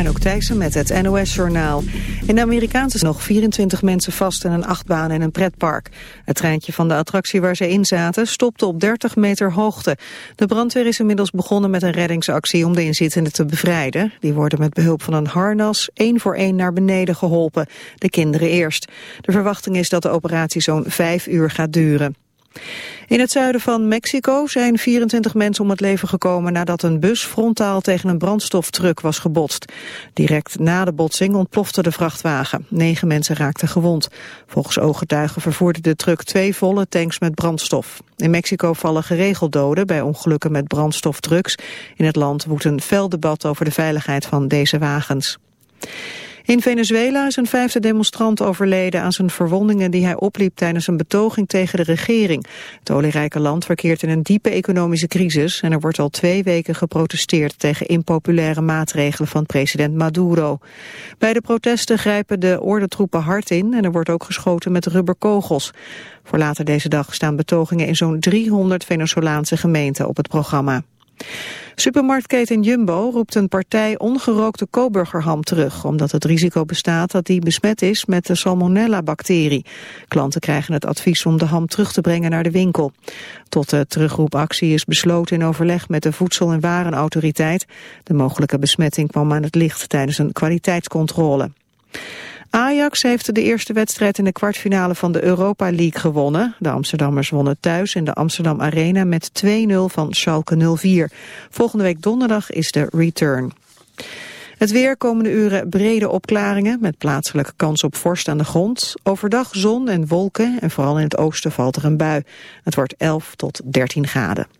Anouk Thijssen met het NOS-journaal. In de Amerikaanse nog 24 mensen vast in een achtbaan in een pretpark. Het treintje van de attractie waar ze in zaten stopte op 30 meter hoogte. De brandweer is inmiddels begonnen met een reddingsactie om de inzittenden te bevrijden. Die worden met behulp van een harnas één voor één naar beneden geholpen. De kinderen eerst. De verwachting is dat de operatie zo'n vijf uur gaat duren. In het zuiden van Mexico zijn 24 mensen om het leven gekomen nadat een bus frontaal tegen een brandstoftruck was gebotst. Direct na de botsing ontplofte de vrachtwagen. Negen mensen raakten gewond. Volgens ooggetuigen vervoerde de truck twee volle tanks met brandstof. In Mexico vallen geregeld doden bij ongelukken met brandstoftrucks. In het land woedt een fel debat over de veiligheid van deze wagens. In Venezuela is een vijfde demonstrant overleden aan zijn verwondingen die hij opliep tijdens een betoging tegen de regering. Het olierijke land verkeert in een diepe economische crisis en er wordt al twee weken geprotesteerd tegen impopulaire maatregelen van president Maduro. Bij de protesten grijpen de ordentroepen hard in en er wordt ook geschoten met rubberkogels. Voor later deze dag staan betogingen in zo'n 300 Venezolaanse gemeenten op het programma. Supermarktketen Jumbo roept een partij ongerookte Coburgerham terug... omdat het risico bestaat dat die besmet is met de Salmonella-bacterie. Klanten krijgen het advies om de ham terug te brengen naar de winkel. Tot de terugroepactie is besloten in overleg met de Voedsel- en Warenautoriteit. De mogelijke besmetting kwam aan het licht tijdens een kwaliteitscontrole. Ajax heeft de eerste wedstrijd in de kwartfinale van de Europa League gewonnen. De Amsterdammers wonnen thuis in de Amsterdam Arena met 2-0 van Schalke 04. Volgende week donderdag is de return. Het weer komende uren brede opklaringen met plaatselijke kans op vorst aan de grond. Overdag zon en wolken en vooral in het oosten valt er een bui. Het wordt 11 tot 13 graden.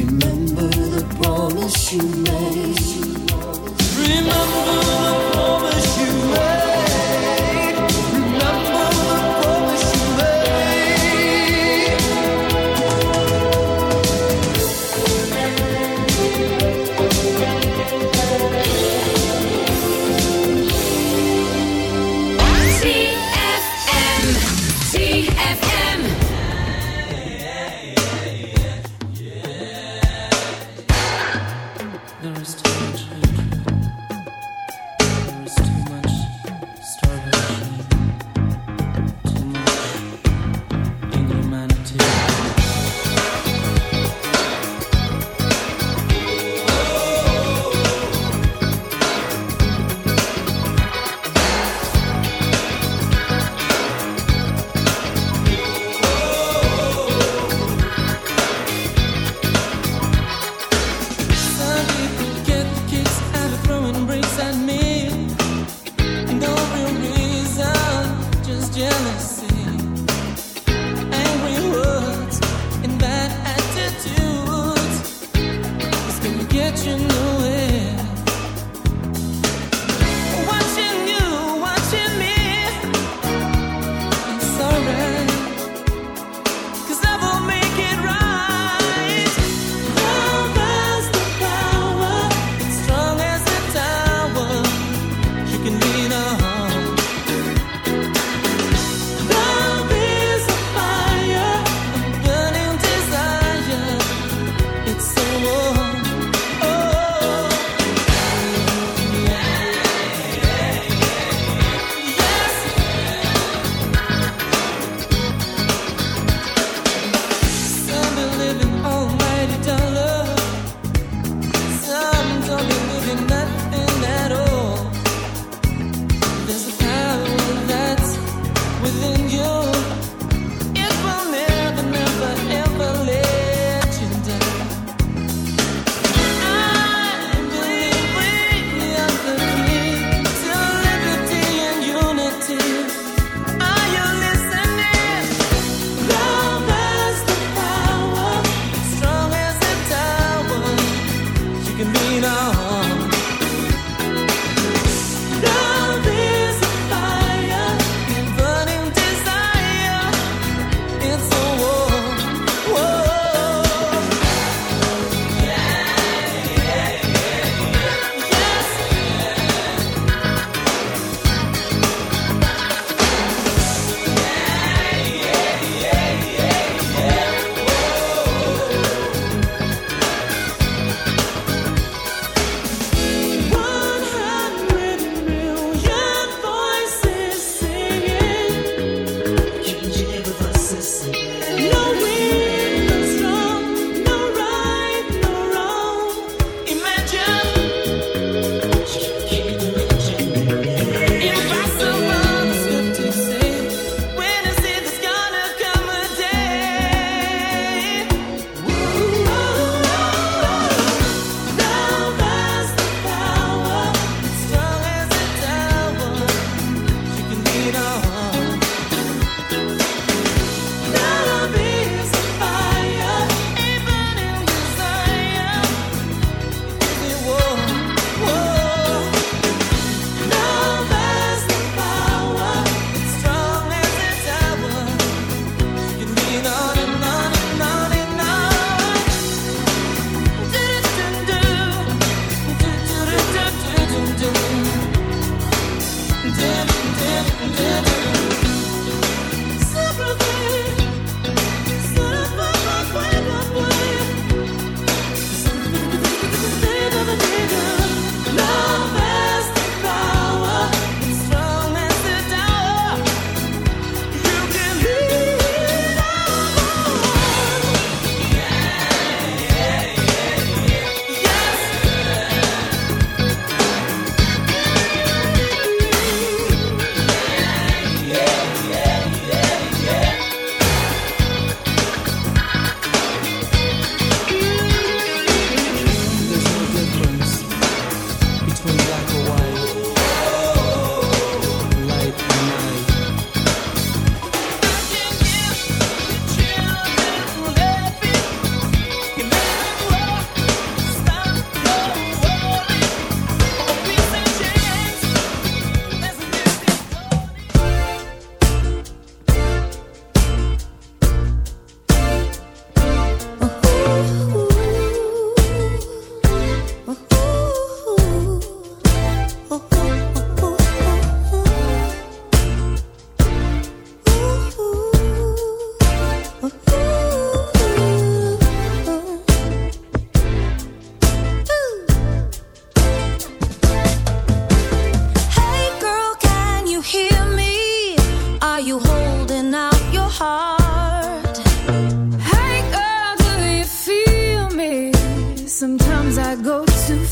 Remember the promise you made.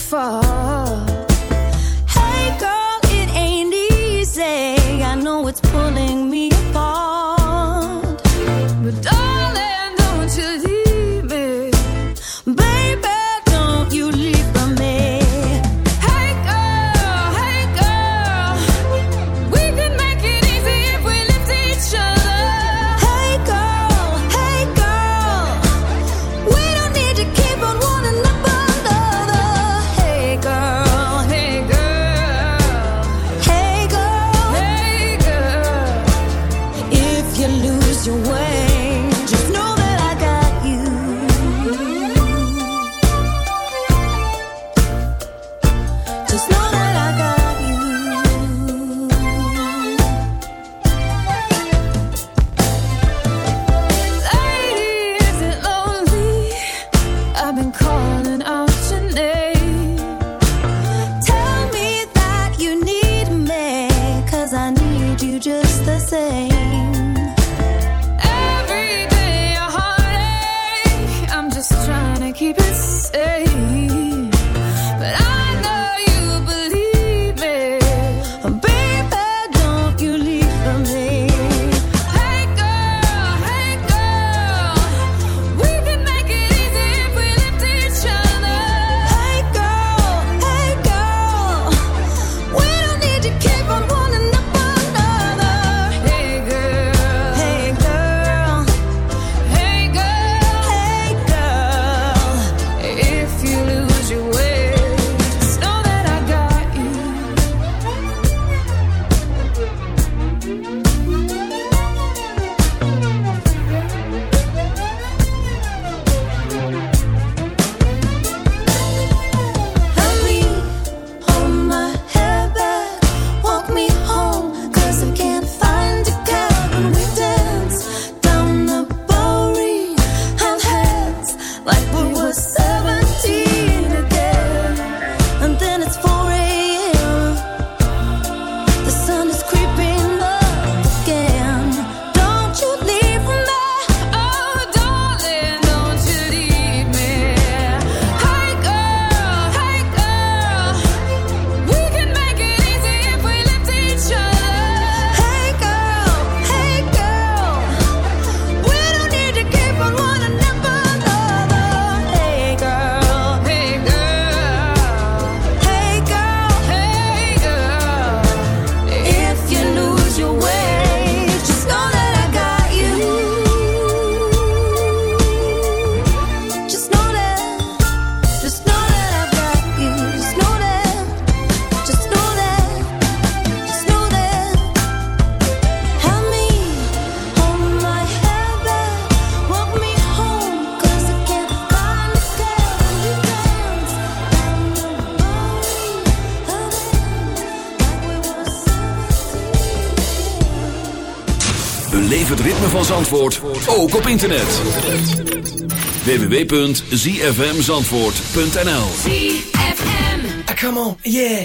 fall. Hey, girl, it ain't easy. I know it's pulling. Zandvoort ook op internet. www.zfmzandvoort.nl ZFM Come on, yeah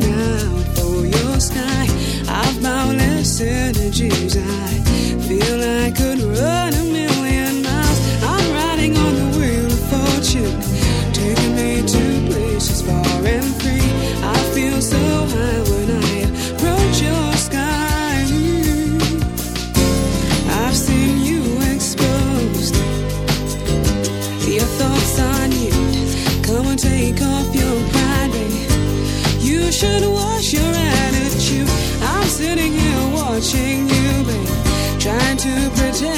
energies. I feel I could run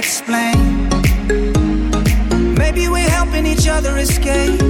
explain. Maybe we're helping each other escape.